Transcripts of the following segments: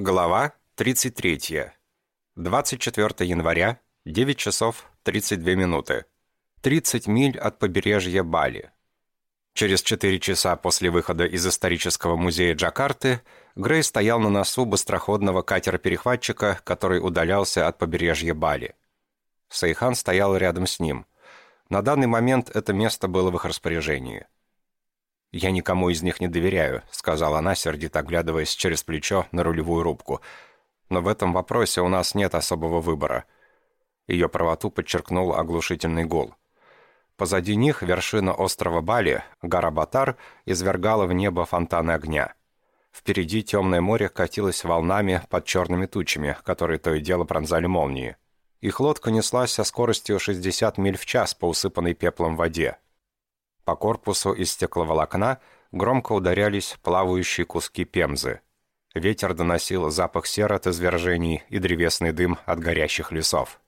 Глава 33. 24 января, 9 часов 32 минуты. 30 миль от побережья Бали. Через 4 часа после выхода из исторического музея Джакарты Грей стоял на носу быстроходного катера-перехватчика, который удалялся от побережья Бали. Сайхан стоял рядом с ним. На данный момент это место было в их распоряжении. «Я никому из них не доверяю», — сказала она, сердито оглядываясь через плечо на рулевую рубку. «Но в этом вопросе у нас нет особого выбора». Ее правоту подчеркнул оглушительный гол. Позади них вершина острова Бали, гора Батар, извергала в небо фонтаны огня. Впереди темное море катилось волнами под черными тучами, которые то и дело пронзали молнии. Их лодка неслась со скоростью 60 миль в час по усыпанной пеплом воде. По корпусу из стекловолокна громко ударялись плавающие куски пемзы. Ветер доносил запах сер от извержений и древесный дым от горящих лесов.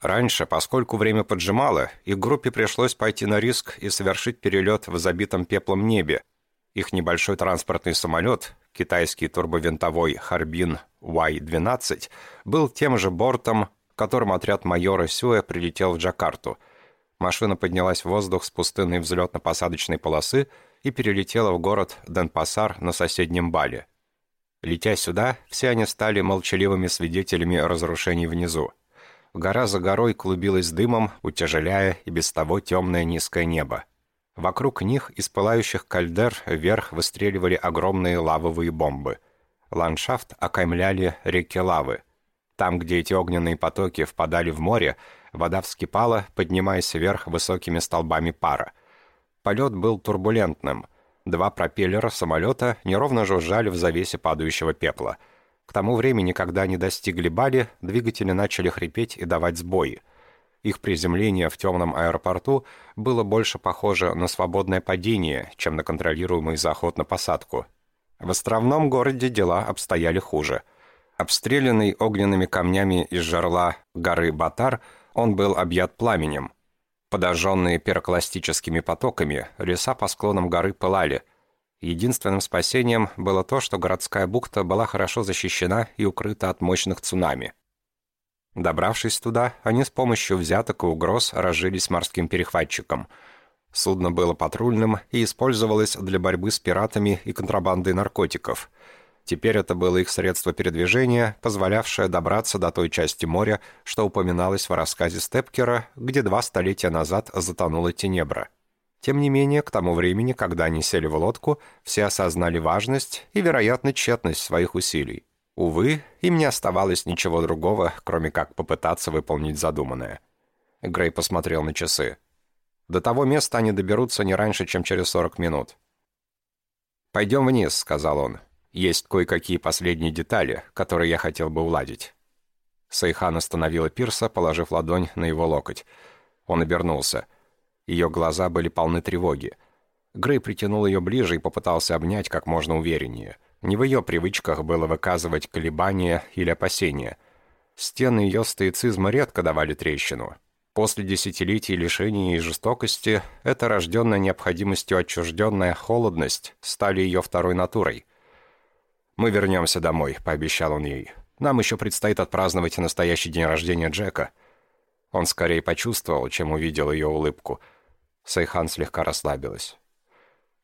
Раньше, поскольку время поджимало, их группе пришлось пойти на риск и совершить перелет в забитом пеплом небе. Их небольшой транспортный самолет, китайский турбовинтовой «Харбин Y-12», был тем же бортом, которым отряд майора Сюэ прилетел в Джакарту – Машина поднялась в воздух с пустынной взлетно-посадочной полосы и перелетела в город Денпасар на соседнем Бале. Летя сюда, все они стали молчаливыми свидетелями разрушений внизу. Гора за горой клубилась дымом, утяжеляя и без того темное низкое небо. Вокруг них из пылающих кальдер вверх выстреливали огромные лавовые бомбы. Ландшафт окаймляли реки лавы. Там, где эти огненные потоки впадали в море, Вода вскипала, поднимаясь вверх высокими столбами пара. Полет был турбулентным. Два пропеллера самолета неровно жужжали в завесе падающего пепла. К тому времени, когда они достигли Бали, двигатели начали хрипеть и давать сбои. Их приземление в темном аэропорту было больше похоже на свободное падение, чем на контролируемый заход на посадку. В островном городе дела обстояли хуже. Обстрелянный огненными камнями из жерла горы Батар – он был объят пламенем. Подожженные пирокластическими потоками, леса по склонам горы пылали. Единственным спасением было то, что городская бухта была хорошо защищена и укрыта от мощных цунами. Добравшись туда, они с помощью взяток и угроз разжились морским перехватчиком. Судно было патрульным и использовалось для борьбы с пиратами и контрабандой наркотиков – Теперь это было их средство передвижения, позволявшее добраться до той части моря, что упоминалось в рассказе Степкера, где два столетия назад затонула Тенебра. Тем не менее, к тому времени, когда они сели в лодку, все осознали важность и, вероятно, тщетность своих усилий. Увы, им не оставалось ничего другого, кроме как попытаться выполнить задуманное. Грей посмотрел на часы. До того места они доберутся не раньше, чем через 40 минут. «Пойдем вниз», — сказал он. Есть кое-какие последние детали, которые я хотел бы уладить». Сайхан остановила Пирса, положив ладонь на его локоть. Он обернулся. Ее глаза были полны тревоги. Грей притянул ее ближе и попытался обнять как можно увереннее. Не в ее привычках было выказывать колебания или опасения. Стены ее стоицизма редко давали трещину. После десятилетий лишений и жестокости эта рожденная необходимостью отчужденная холодность стали ее второй натурой. «Мы вернемся домой», — пообещал он ей. «Нам еще предстоит отпраздновать настоящий день рождения Джека». Он скорее почувствовал, чем увидел ее улыбку. Сайхан слегка расслабилась.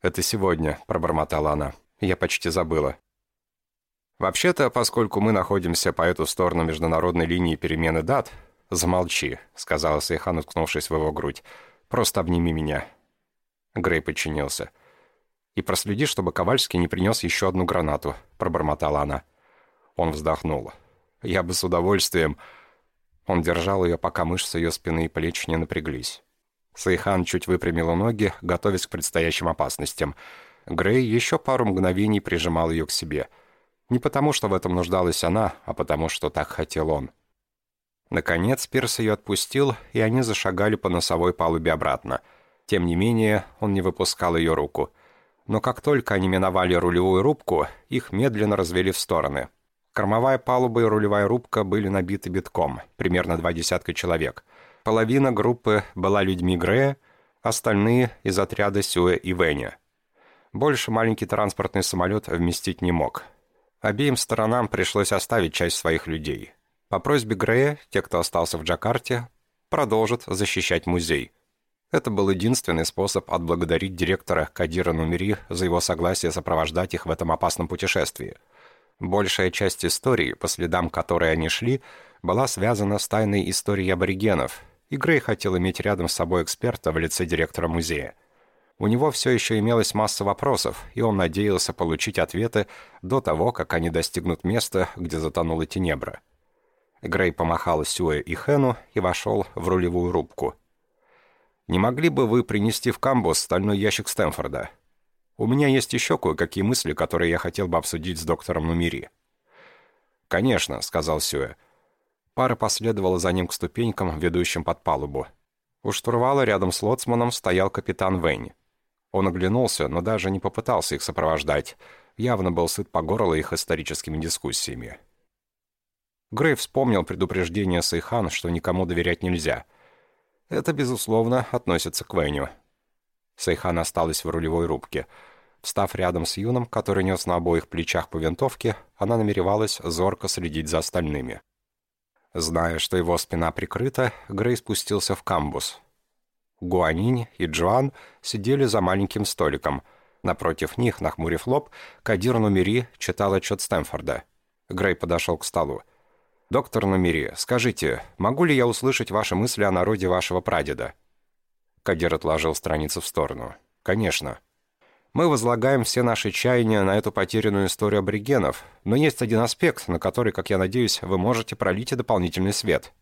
«Это сегодня», — пробормотала она. «Я почти забыла». «Вообще-то, поскольку мы находимся по эту сторону международной линии перемены дат...» «Замолчи», — сказала Сайхан, уткнувшись в его грудь. «Просто обними меня». Грей подчинился. «И проследи, чтобы Ковальский не принес еще одну гранату», — пробормотала она. Он вздохнул. «Я бы с удовольствием...» Он держал ее, пока мышцы ее спины и плеч не напряглись. Сайхан чуть выпрямила ноги, готовясь к предстоящим опасностям. Грей еще пару мгновений прижимал ее к себе. Не потому, что в этом нуждалась она, а потому, что так хотел он. Наконец Пирс ее отпустил, и они зашагали по носовой палубе обратно. Тем не менее, он не выпускал ее руку — но как только они миновали рулевую рубку, их медленно развели в стороны. Кормовая палуба и рулевая рубка были набиты битком, примерно два десятка человек. Половина группы была людьми Грея, остальные — из отряда Сюэ и Веня. Больше маленький транспортный самолет вместить не мог. Обеим сторонам пришлось оставить часть своих людей. По просьбе Грея, те, кто остался в Джакарте, продолжат защищать музей. Это был единственный способ отблагодарить директора Кадира Нумери за его согласие сопровождать их в этом опасном путешествии. Большая часть истории, по следам которой они шли, была связана с тайной историей аборигенов, и Грей хотел иметь рядом с собой эксперта в лице директора музея. У него все еще имелась масса вопросов, и он надеялся получить ответы до того, как они достигнут места, где затонула Тенебра. Грей помахал Сюэ и Хэну и вошел в рулевую рубку. «Не могли бы вы принести в камбус стальной ящик Стэнфорда? У меня есть еще кое-какие мысли, которые я хотел бы обсудить с доктором Нумери». «Конечно», — сказал Сюэ. Пара последовала за ним к ступенькам, ведущим под палубу. У штурвала рядом с лоцманом стоял капитан Вэнь. Он оглянулся, но даже не попытался их сопровождать. Явно был сыт по горло их историческими дискуссиями. Грей вспомнил предупреждение Сайхан, что никому доверять нельзя. Это, безусловно, относится к Вэню. Сайхан осталась в рулевой рубке. Встав рядом с Юном, который нес на обоих плечах по винтовке, она намеревалась зорко следить за остальными. Зная, что его спина прикрыта, Грей спустился в камбус. Гуанинь и Джоан сидели за маленьким столиком. Напротив них, нахмурив лоб, Кадир Нумери читал отчет Стэнфорда. Грей подошел к столу. «Доктор Нумери, скажите, могу ли я услышать ваши мысли о народе вашего прадеда?» Кадир отложил страницу в сторону. «Конечно. Мы возлагаем все наши чаяния на эту потерянную историю аборигенов, но есть один аспект, на который, как я надеюсь, вы можете пролить и дополнительный свет».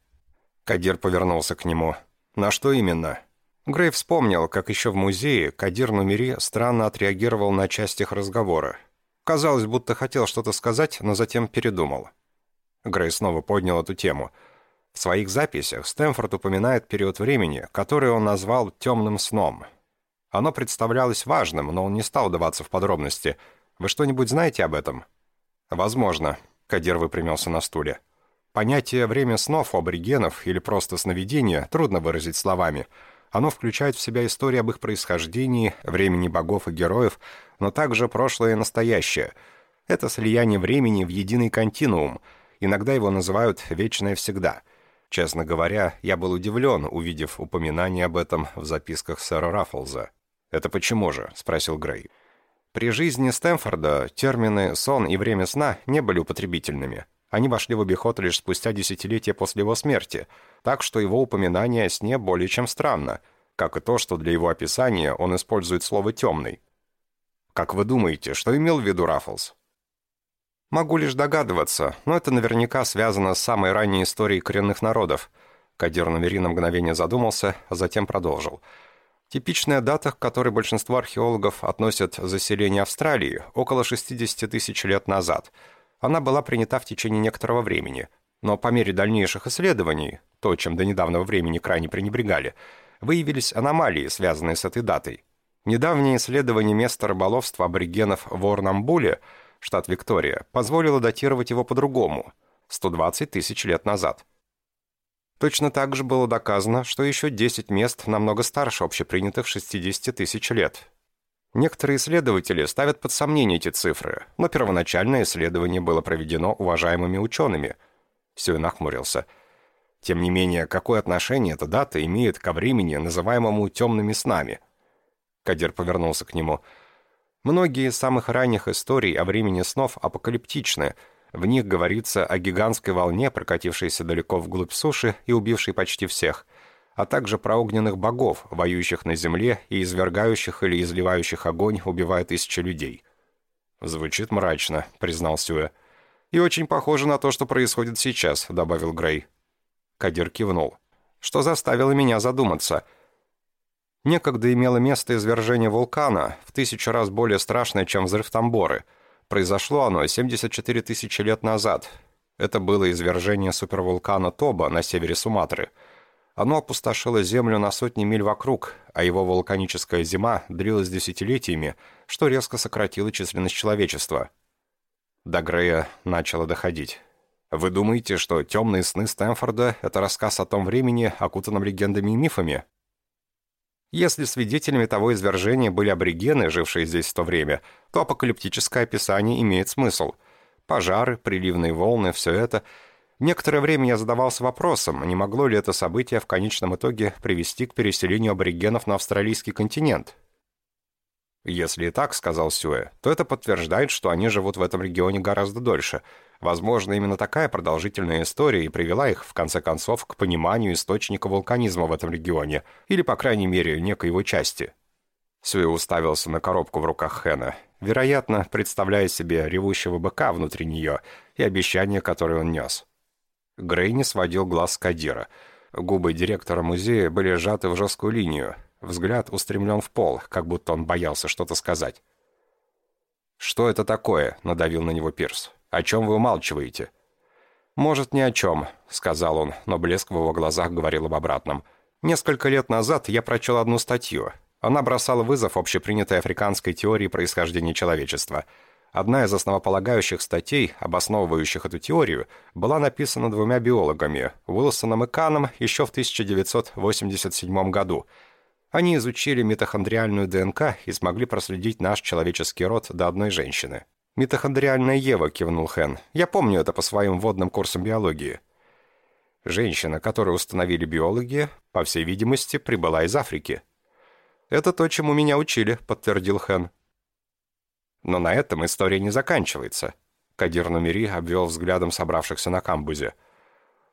Кадир повернулся к нему. «На что именно?» Грей вспомнил, как еще в музее Кадир Нумери странно отреагировал на часть их разговора. Казалось, будто хотел что-то сказать, но затем передумал. Грей снова поднял эту тему. В своих записях Стэнфорд упоминает период времени, который он назвал «темным сном», оно представлялось важным, но он не стал даваться в подробности. Вы что-нибудь знаете об этом? Возможно. Кадир выпрямился на стуле. Понятие «время снов» у аборигенов или просто сновидения трудно выразить словами. Оно включает в себя истории об их происхождении, времени богов и героев, но также прошлое и настоящее. Это слияние времени в единый континуум. Иногда его называют «вечное всегда». Честно говоря, я был удивлен, увидев упоминание об этом в записках сэра Раффлза. «Это почему же?» — спросил Грей. При жизни Стэнфорда термины «сон» и «время сна» не были употребительными. Они вошли в обиход лишь спустя десятилетия после его смерти, так что его упоминание о сне более чем странно, как и то, что для его описания он использует слово «темный». Как вы думаете, что имел в виду Раффлс? Могу лишь догадываться, но это наверняка связано с самой ранней историей коренных народов. Кадир Намери на мгновение задумался, а затем продолжил – Типичная дата, к которой большинство археологов относят заселение Австралии, около 60 тысяч лет назад. Она была принята в течение некоторого времени. Но по мере дальнейших исследований, то, чем до недавнего времени крайне пренебрегали, выявились аномалии, связанные с этой датой. Недавнее исследование места рыболовства аборигенов в Орнамбуле, штат Виктория, позволило датировать его по-другому – 120 тысяч лет назад – Точно так же было доказано, что еще 10 мест намного старше общепринятых 60 тысяч лет. Некоторые исследователи ставят под сомнение эти цифры, но первоначальное исследование было проведено уважаемыми учеными. Сюэ нахмурился. Тем не менее, какое отношение эта дата имеет ко времени, называемому «темными снами»? Кадир повернулся к нему. Многие из самых ранних историй о времени снов апокалиптичны – в них говорится о гигантской волне, прокатившейся далеко вглубь суши и убившей почти всех, а также про огненных богов, воюющих на земле и извергающих или изливающих огонь, убивая тысячи людей. «Звучит мрачно», — признал Сюэ. «И очень похоже на то, что происходит сейчас», — добавил Грей. Кадир кивнул. «Что заставило меня задуматься?» Некогда имело место извержение вулкана, в тысячу раз более страшное, чем взрыв Тамборы — Произошло оно 74 тысячи лет назад. Это было извержение супервулкана Тоба на севере Суматры. Оно опустошило Землю на сотни миль вокруг, а его вулканическая зима длилась десятилетиями, что резко сократило численность человечества. До Грея начало доходить. Вы думаете, что «Темные сны Стэнфорда» — это рассказ о том времени, окутанном легендами и мифами? Если свидетелями того извержения были аборигены, жившие здесь в то время, то апокалиптическое описание имеет смысл. Пожары, приливные волны, все это. Некоторое время я задавался вопросом, не могло ли это событие в конечном итоге привести к переселению аборигенов на австралийский континент. «Если и так», — сказал Сюэ, — «то это подтверждает, что они живут в этом регионе гораздо дольше. Возможно, именно такая продолжительная история и привела их, в конце концов, к пониманию источника вулканизма в этом регионе, или, по крайней мере, некой его части». Сюэ уставился на коробку в руках Хэна, вероятно, представляя себе ревущего быка внутри нее и обещание, которое он нес. Грей не сводил глаз с Кадира. Губы директора музея были сжаты в жесткую линию, Взгляд устремлен в пол, как будто он боялся что-то сказать. «Что это такое?» — надавил на него Пирс. «О чем вы умалчиваете?» «Может, ни о чем», — сказал он, но блеск в его глазах говорил об обратном. «Несколько лет назад я прочел одну статью. Она бросала вызов общепринятой африканской теории происхождения человечества. Одна из основополагающих статей, обосновывающих эту теорию, была написана двумя биологами, Уилсоном и Каном, еще в 1987 году — они изучили митохондриальную ДНК и смогли проследить наш человеческий род до одной женщины. «Митохондриальная Ева», — кивнул Хэн. «Я помню это по своим вводным курсам биологии». Женщина, которую установили биологи, по всей видимости, прибыла из Африки. «Это то, чему меня учили», — подтвердил Хэн. Но на этом история не заканчивается. Кадир Нумери обвел взглядом собравшихся на камбузе.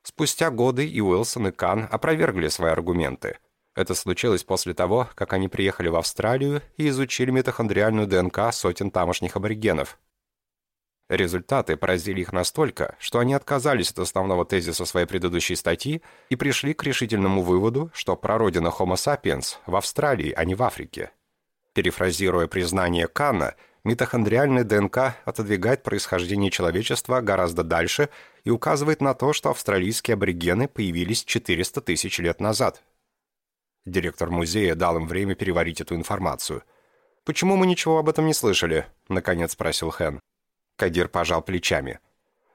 Спустя годы и Уилсон, и Кан опровергли свои аргументы — это случилось после того, как они приехали в Австралию и изучили митохондриальную ДНК сотен тамошних аборигенов. Результаты поразили их настолько, что они отказались от основного тезиса своей предыдущей статьи и пришли к решительному выводу, что прародина Homo sapiens в Австралии, а не в Африке. Перефразируя признание Канна, митохондриальная ДНК отодвигает происхождение человечества гораздо дальше и указывает на то, что австралийские аборигены появились 400 тысяч лет назад. Директор музея дал им время переварить эту информацию. «Почему мы ничего об этом не слышали?» — наконец спросил Хэн. Кадир пожал плечами.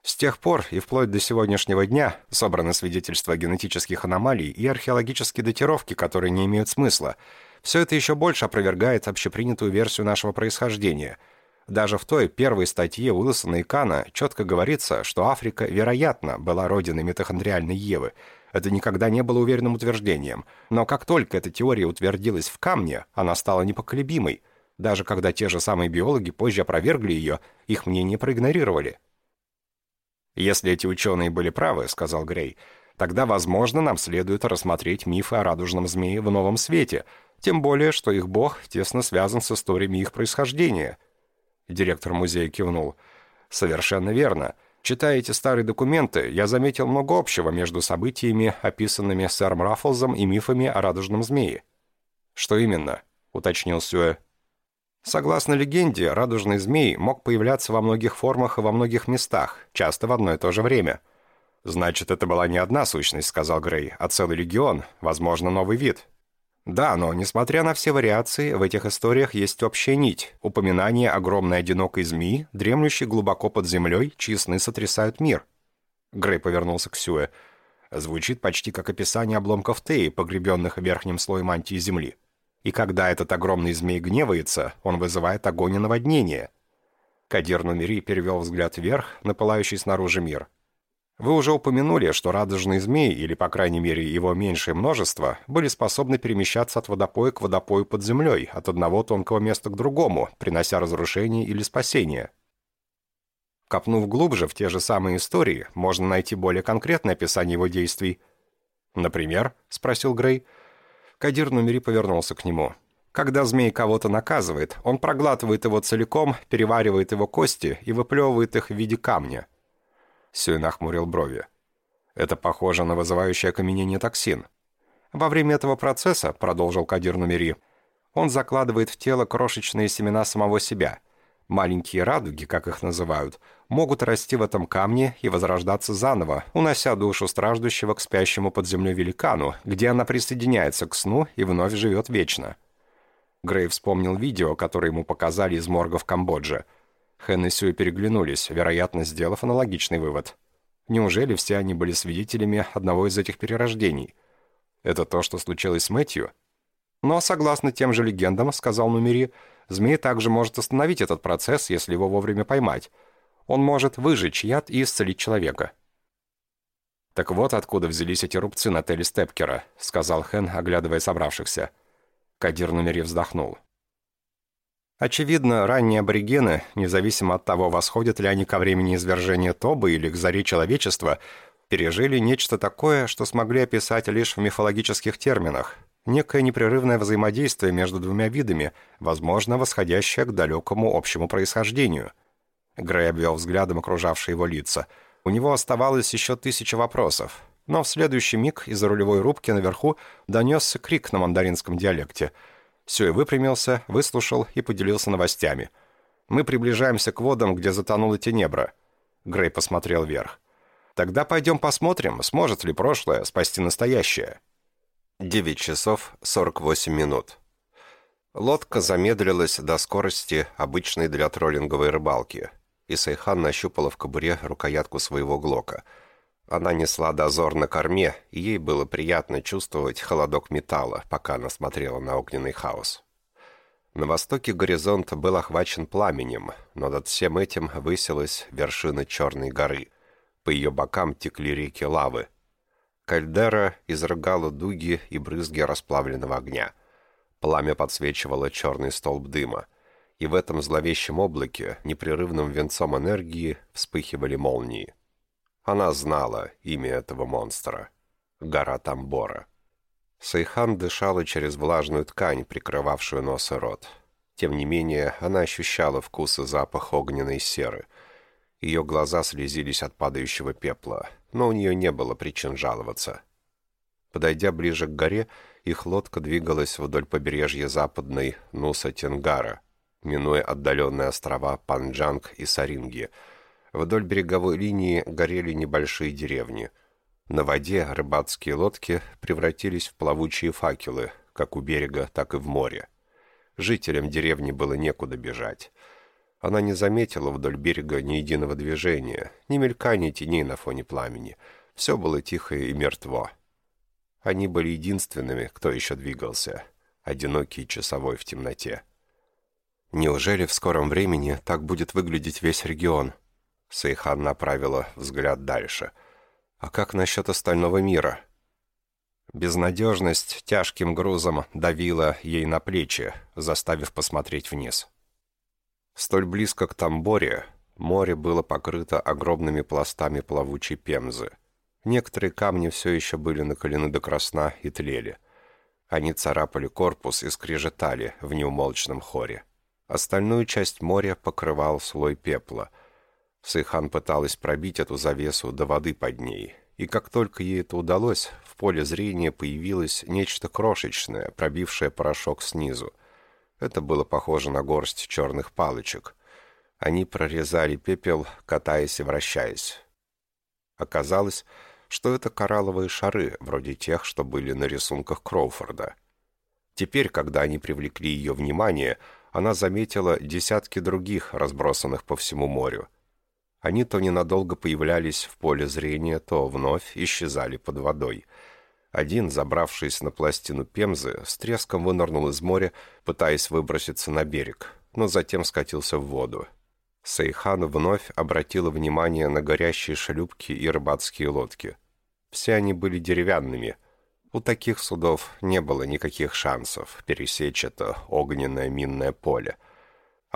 С тех пор и вплоть до сегодняшнего дня собраны свидетельства генетических аномалий и археологические датировки, которые не имеют смысла. Все это еще больше опровергает общепринятую версию нашего происхождения. Даже в той первой статье Уилсона и Кана четко говорится, что Африка, вероятно, была родиной митохондриальной Евы — это никогда не было уверенным утверждением. Но как только эта теория утвердилась в камне, она стала непоколебимой. Даже когда те же самые биологи позже опровергли ее, их мнение проигнорировали. «Если эти ученые были правы», — сказал Грей, «тогда, возможно, нам следует рассмотреть мифы о радужном змее в новом свете, тем более, что их бог тесно связан с историями их происхождения». Директор музея кивнул. «Совершенно верно. Читая эти старые документы, я заметил много общего между событиями, описанными сэром Раффлзом и мифами о радужном змее. «Что именно?» — уточнил Сюэ. Согласно легенде, радужный змей мог появляться во многих формах и во многих местах, часто в одно и то же время. «Значит, это была не одна сущность», — сказал Грей, — «а целый легион, возможно, новый вид». Да, но, несмотря на все вариации, в этих историях есть общая нить – упоминание огромной одинокой змеи, дремлющей глубоко под землей, чьи сны сотрясают мир. Грей повернулся к Сюэ. Звучит почти как описание обломков Теи, погребенных в верхнем слое мантии земли. И когда этот огромный змей гневается, он вызывает огонь и наводнение. Кадир Нумери перевел взгляд вверх на пылающий снаружи мир – вы уже упомянули, что радужные змеи, или, по крайней мере, его меньшее множество, были способны перемещаться от водопоя к водопою под землей, от одного тонкого места к другому, принося разрушение или спасение. Копнув глубже в те же самые истории, можно найти более конкретное описание его действий. «Например?» — спросил Грей. Кадир Нумери повернулся к нему. Когда змей кого-то наказывает, он проглатывает его целиком, переваривает его кости и выплевывает их в виде камня — Сюй нахмурил брови. Это похоже на вызывающий окаменение токсин. Во время этого процесса, продолжил Кадир Нумери, он закладывает в тело крошечные семена самого себя. Маленькие радуги, как их называют, могут расти в этом камне и возрождаться заново, унося душу страждущего к спящему под землей великану, где она присоединяется к сну и вновь живет вечно. Грей вспомнил видео, которое ему показали из морга в Камбодже – Хэн и Сюй переглянулись, вероятно, сделав аналогичный вывод. Неужели все они были свидетелями одного из этих перерождений? Это то, что случилось с Мэтью? Но, согласно тем же легендам, сказал Нумери, змей также может остановить этот процесс, если его вовремя поймать. Он может выжечь яд и исцелить человека». «Так вот откуда взялись эти рубцы на теле Степкера», — сказал Хэн, оглядывая собравшихся. Кадир Нумери вздохнул. Очевидно, ранние аборигены, независимо от того, восходят ли они ко времени извержения Тобы или к заре человечества, пережили нечто такое, что смогли описать лишь в мифологических терминах. Некое непрерывное взаимодействие между двумя видами, возможно, восходящее к далекому общему происхождению. Грей обвел взглядом окружавшие его лица. У него оставалось еще тысяча вопросов. Но в следующий миг из-за рулевой рубки наверху донесся крик на мандаринском диалекте. И выпрямился, выслушал и поделился новостями. «Мы приближаемся к водам, где затонула Тенебра». Грей посмотрел вверх. Тогда пойдем посмотрим, сможет ли прошлое спасти настоящее. 9 часов 48 минут. Лодка замедлилась до скорости, обычной для троллинговой рыбалки, и Сайхан нащупала в кобуре рукоятку своего глока. Она несла дозор на корме, и ей было приятно чувствовать холодок металла, пока она смотрела на огненный хаос. На востоке горизонт был охвачен пламенем, но над всем этим высилась вершина Черной горы — по ее бокам текли реки лавы. Кальдера изрыгала дуги и брызги расплавленного огня. Пламя подсвечивало черный столб дыма. И в этом зловещем облаке, непрерывным венцом энергии, вспыхивали молнии. Она знала имя этого монстра. Гора Тамбора. Сайхан дышала через влажную ткань, прикрывавшую нос и рот. Тем не менее, она ощущала вкус и запах огненной серы — ее глаза слезились от падающего пепла, но у нее не было причин жаловаться. Подойдя ближе к горе, их лодка двигалась вдоль побережья западной Нуса-Тенгара, минуя отдаленные острова Панджанг и Саринги. Вдоль береговой линии горели небольшие деревни. На воде рыбацкие лодки превратились в плавучие факелы, как у берега, так и в море. Жителям деревни было некуда бежать. Она не заметила вдоль берега ни единого движения, ни мелька, ни теней на фоне пламени. Все было тихо и мертво. Они были единственными, кто еще двигался, одинокий часовой в темноте. Неужели в скором времени так будет выглядеть весь регион? Сейхан направила взгляд дальше. А как насчет остального мира? Безнадежность тяжким грузом давила ей на плечи, заставив посмотреть вниз. Столь близко к Тамборе море было покрыто огромными пластами плавучей пемзы. Некоторые камни все еще были накалены до красна и тлели. Они царапали корпус и скрежетали в неумолчном хоре. Остальную часть моря покрывал слой пепла. Сайхан пыталась пробить эту завесу до воды под ней, и как только ей это удалось, в поле зрения появилось нечто крошечное, пробившее порошок снизу — это было похоже на горсть черных палочек. Они прорезали пепел, катаясь и вращаясь. Оказалось, что это коралловые шары, вроде тех, что были на рисунках Кроуфорда. Теперь, когда они привлекли ее внимание, она заметила десятки других, разбросанных по всему морю. Они то ненадолго появлялись в поле зрения, то вновь исчезали под водой — один, забравшись на пластину Пемзы, с треском вынырнул из моря, пытаясь выброситься на берег, но затем скатился в воду. Сейхан вновь обратила внимание на горящие шлюпки и рыбацкие лодки. Все они были деревянными. У таких судов не было никаких шансов пересечь это огненное минное поле.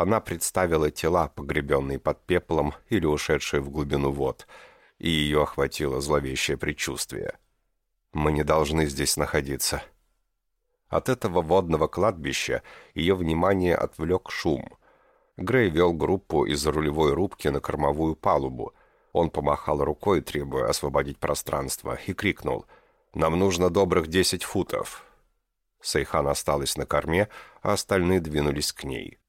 Она представила тела, погребенные под пеплом или ушедшие в глубину вод, и ее охватило зловещее предчувствие — мы не должны здесь находиться». От этого водного кладбища ее внимание отвлек шум. Грей вел группу из рулевой рубки на кормовую палубу. Он помахал рукой, требуя освободить пространство, и крикнул «Нам нужно добрых десять футов». Сейхан осталась на корме, а остальные двинулись к ней.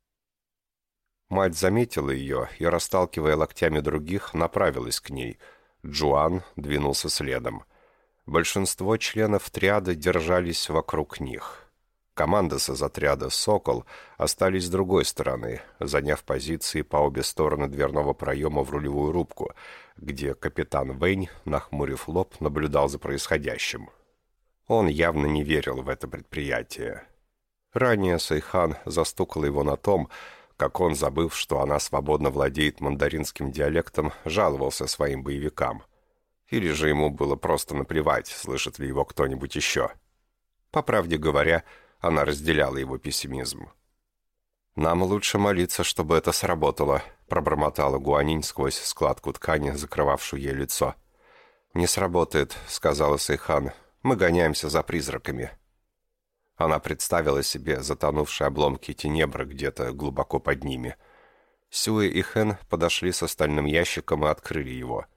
Мать заметила ее и, расталкивая локтями других, направилась к ней. Джуан двинулся следом. Большинство членов триады держались вокруг них. Команды из отряда «Сокол» остались с другой стороны, заняв позиции по обе стороны дверного проема в рулевую рубку, где капитан Вейн, нахмурив лоб, наблюдал за происходящим. Он явно не верил в это предприятие. Ранее Сайхан застукал его на том, как он, забыв, что она свободно владеет мандаринским диалектом, жаловался своим боевикам. Или же ему было просто наплевать, слышит ли его кто-нибудь еще. По правде говоря, она разделяла его пессимизм. «Нам лучше молиться, чтобы это сработало», — пробормотала Гуанинь сквозь складку ткани, закрывавшую ей лицо. «Не сработает», — сказала Сайхан. «Мы гоняемся за призраками». Она представила себе затонувшие обломки тенебра где-то глубоко под ними. Сюэ и Хэн подошли с остальным ящиком и открыли его.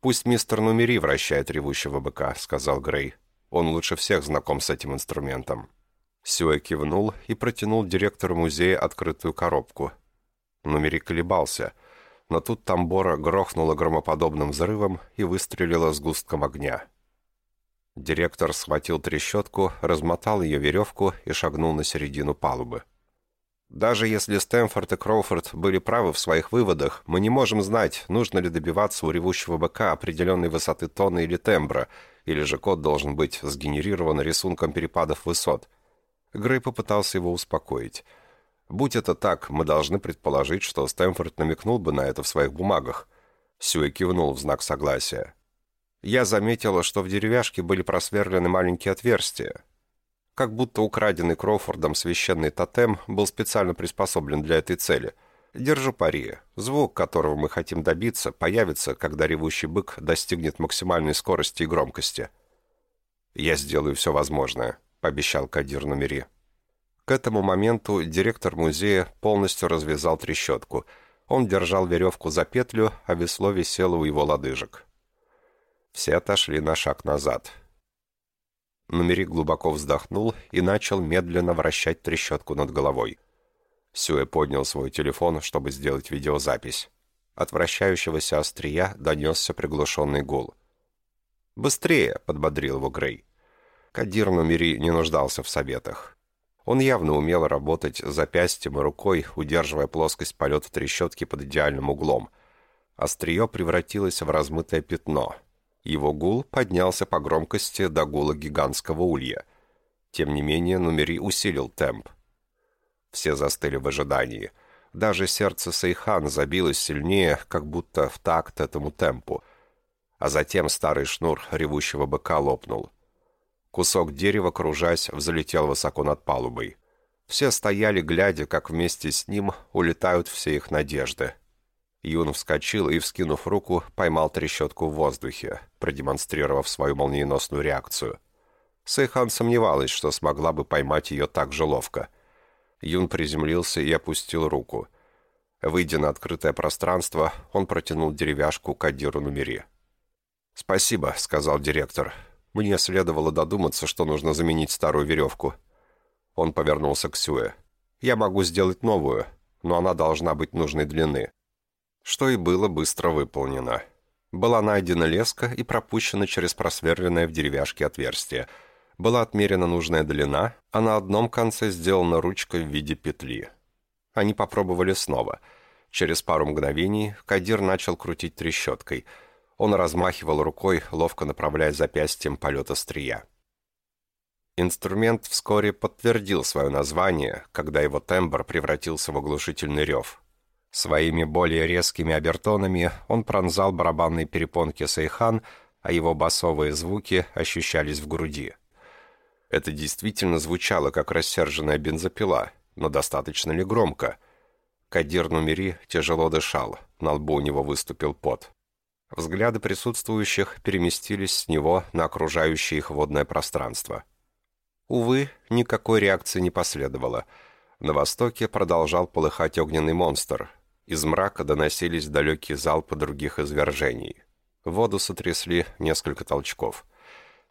«Пусть мистер Нумери вращает ревущего быка», — сказал Грей. «Он лучше всех знаком с этим инструментом». Сюэ кивнул и протянул директору музея открытую коробку. Нумери колебался, но тут тамбора грохнула громоподобным взрывом и выстрелила с густком огня. Директор схватил трещотку, размотал ее веревку и шагнул на середину палубы. Даже если Стэнфорд и Кроуфорд были правы в своих выводах, мы не можем знать, нужно ли добиваться у ревущего быка определенной высоты тона или тембра, или же код должен быть сгенерирован рисунком перепадов высот. Грей попытался его успокоить. «Будь это так, мы должны предположить, что Стэнфорд намекнул бы на это в своих бумагах». Сюэ кивнул в знак согласия. «Я заметила, что в деревяшке были просверлены маленькие отверстия. Как будто украденный Кроуфордом священный тотем был специально приспособлен для этой цели. Держу пари. Звук, которого мы хотим добиться, появится, когда ревущий бык достигнет максимальной скорости и громкости». «Я сделаю все возможное», пообещал Кадир Нумери. К этому моменту директор музея полностью развязал трещотку. Он держал веревку за петлю, а весло висело у его лодыжек. Все отошли на шаг назад. Нумери глубоко вздохнул и начал медленно вращать трещотку над головой. Сюэ поднял свой телефон, чтобы сделать видеозапись. От вращающегося острия донесся приглушенный гул. «Быстрее!» — подбодрил его Грей. Кадир Нумери не нуждался в советах. Он явно умел работать запястьем и рукой, удерживая плоскость полета трещотки под идеальным углом. Острие превратилось в размытое пятно. Его гул поднялся по громкости до гула гигантского улья. Тем не менее, Нумери усилил темп. Все застыли в ожидании. Даже сердце Сейхан забилось сильнее, как будто в такт этому темпу. А затем старый шнур ревущего быка лопнул. Кусок дерева, кружась, взлетел высоко над палубой. Все стояли, глядя, как вместе с ним улетают все их надежды. Юн вскочил и, вскинув руку, поймал трещотку в воздухе, продемонстрировав свою молниеносную реакцию. Сэйхан сомневалась, что смогла бы поймать ее так же ловко. Юн приземлился и опустил руку. Выйдя на открытое пространство, он протянул деревяшку Кадиру Нумери. «Спасибо», — сказал директор. Мне следовало додуматься, что нужно заменить старую веревку. Он повернулся к Сюэ. «Я могу сделать новую, но она должна быть нужной длины». Что и было быстро выполнено. Была найдена леска и пропущена через просверленное в деревяшке отверстие. Была отмерена нужная длина, а на одном конце сделана ручка в виде петли. Они попробовали снова. Через пару мгновений Кадир начал крутить трещоткой – он размахивал рукой, ловко направляя запястьем полет острия. Инструмент вскоре подтвердил свое название, когда его тембр превратился в оглушительный рев. Своими более резкими обертонами он пронзал барабанные перепонки Сейхан, а его басовые звуки ощущались в груди. Это действительно звучало, как рассерженная бензопила, но достаточно ли громко? Кадир Нумери тяжело дышал, на лбу у него выступил пот. Взгляды присутствующих переместились с него на окружающее их водное пространство. Увы, никакой реакции не последовало. На востоке продолжал полыхать огненный монстр. Из мрака доносились далекие залпы других извержений. Воду сотрясли несколько толчков.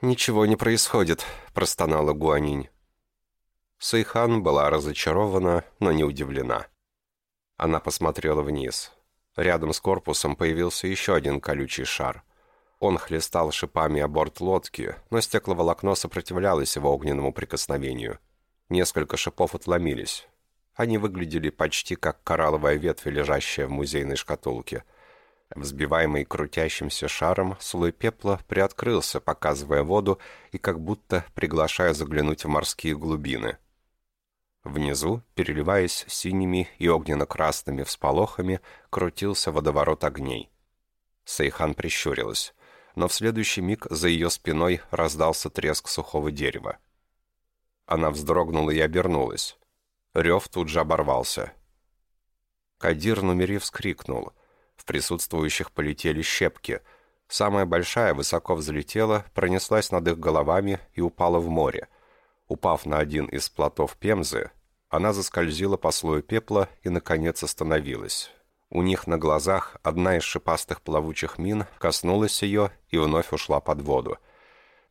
«Ничего не происходит», — простонала Гуанинь. Сейхан была разочарована, но не удивлена. Она посмотрела вниз. Рядом с корпусом появился еще один колючий шар. Он хлестал шипами о борт лодки, но стекловолокно сопротивлялось его огненному прикосновению. Несколько шипов отломились. Они выглядели почти как коралловая ветвь, лежащая в музейной шкатулке. Взбиваемый крутящимся шаром, слой пепла приоткрылся, показывая воду и как будто приглашая заглянуть в морские глубины. Внизу, переливаясь синими и огненно-красными всполохами, крутился водоворот огней. Сейхан прищурилась, но в следующий миг за ее спиной раздался треск сухого дерева. Она вздрогнула и обернулась. Рев тут же оборвался. Кадир Нумери вскрикнул. В присутствующих полетели щепки. Самая большая высоко взлетела, пронеслась над их головами и упала в море. Упав на один из плотов Пемзы, она заскользила по слою пепла и, наконец, остановилась. У них на глазах одна из шипастых плавучих мин коснулась ее и вновь ушла под воду.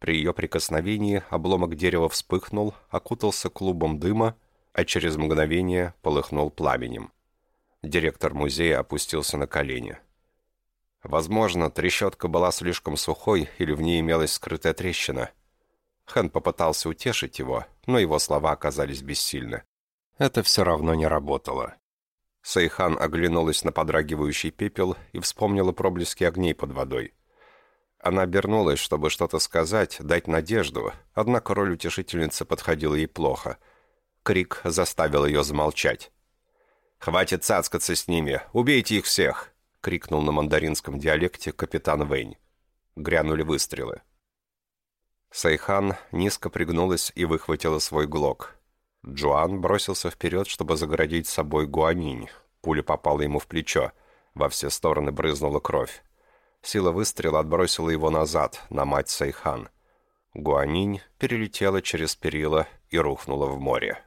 При ее прикосновении обломок дерева вспыхнул, окутался клубом дыма, а через мгновение полыхнул пламенем. Директор музея опустился на колени. Возможно, трещотка была слишком сухой или в ней имелась скрытая трещина. Хэн попытался утешить его, но его слова оказались бессильны. Это все равно не работало. Сайхан оглянулась на подрагивающий пепел и вспомнила проблески огней под водой. Она обернулась, чтобы что-то сказать, дать надежду, однако роль утешительницы подходила ей плохо. Крик заставил ее замолчать. «Хватит цацкаться с ними! Убейте их всех!» — крикнул на мандаринском диалекте капитан Вэнь. Грянули выстрелы. Сайхан низко пригнулась и выхватила свой глок. Чжуан бросился вперед, чтобы загородить собой Гуанинь. Пуля попала ему в плечо. Во все стороны брызнула кровь. Сила выстрела отбросила его назад, на мать Сайхан. Гуанинь перелетела через перила и рухнула в море.